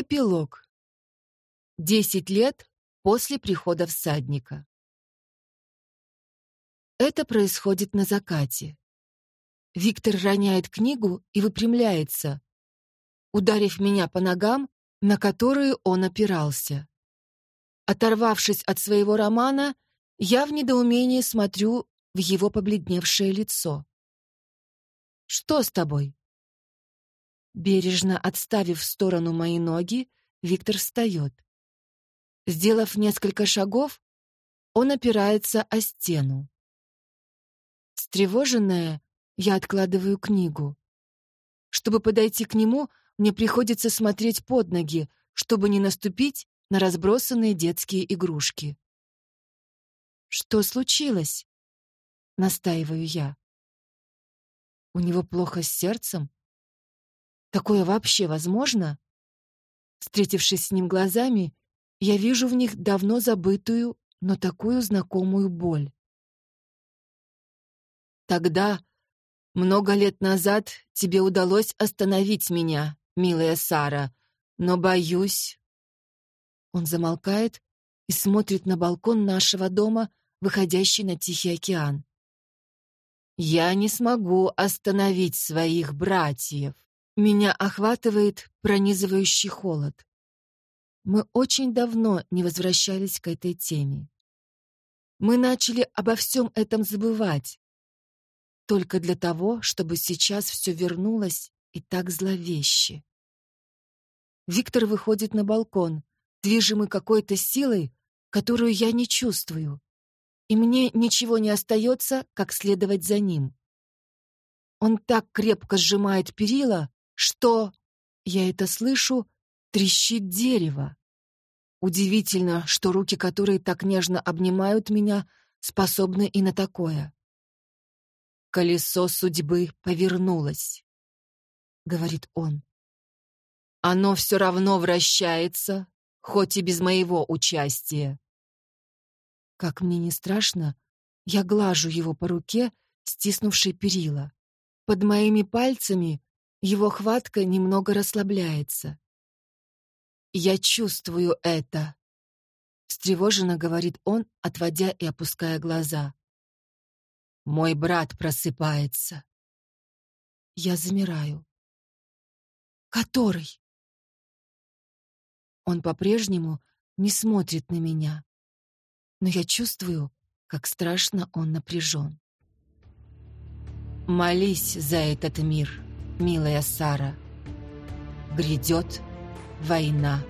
Эпилог. Десять лет после прихода всадника. Это происходит на закате. Виктор роняет книгу и выпрямляется, ударив меня по ногам, на которые он опирался. Оторвавшись от своего романа, я в недоумении смотрю в его побледневшее лицо. «Что с тобой?» Бережно отставив в сторону мои ноги, Виктор встает. Сделав несколько шагов, он опирается о стену. Встревоженная, я откладываю книгу. Чтобы подойти к нему, мне приходится смотреть под ноги, чтобы не наступить на разбросанные детские игрушки. «Что случилось?» — настаиваю я. «У него плохо с сердцем?» Такое вообще возможно? Встретившись с ним глазами, я вижу в них давно забытую, но такую знакомую боль. Тогда, много лет назад, тебе удалось остановить меня, милая Сара, но боюсь... Он замолкает и смотрит на балкон нашего дома, выходящий на Тихий океан. Я не смогу остановить своих братьев. Меня охватывает пронизывающий холод. Мы очень давно не возвращались к этой теме. Мы начали обо всем этом забывать, только для того, чтобы сейчас все вернулось и так зловеще. Виктор выходит на балкон, движимый какой-то силой, которую я не чувствую, и мне ничего не остается, как следовать за ним. Он так крепко сжимает перила, что, я это слышу, трещит дерево. Удивительно, что руки, которые так нежно обнимают меня, способны и на такое. «Колесо судьбы повернулось», — говорит он. «Оно все равно вращается, хоть и без моего участия». Как мне не страшно, я глажу его по руке, стиснувшей перила. Под моими пальцами его хватка немного расслабляется. «Я чувствую это», — встревоженно говорит он, отводя и опуская глаза. «Мой брат просыпается». Я замираю. «Который?» Он по-прежнему не смотрит на меня, но я чувствую, как страшно он напряжен. «Молись за этот мир», милая Сара. Грядет война.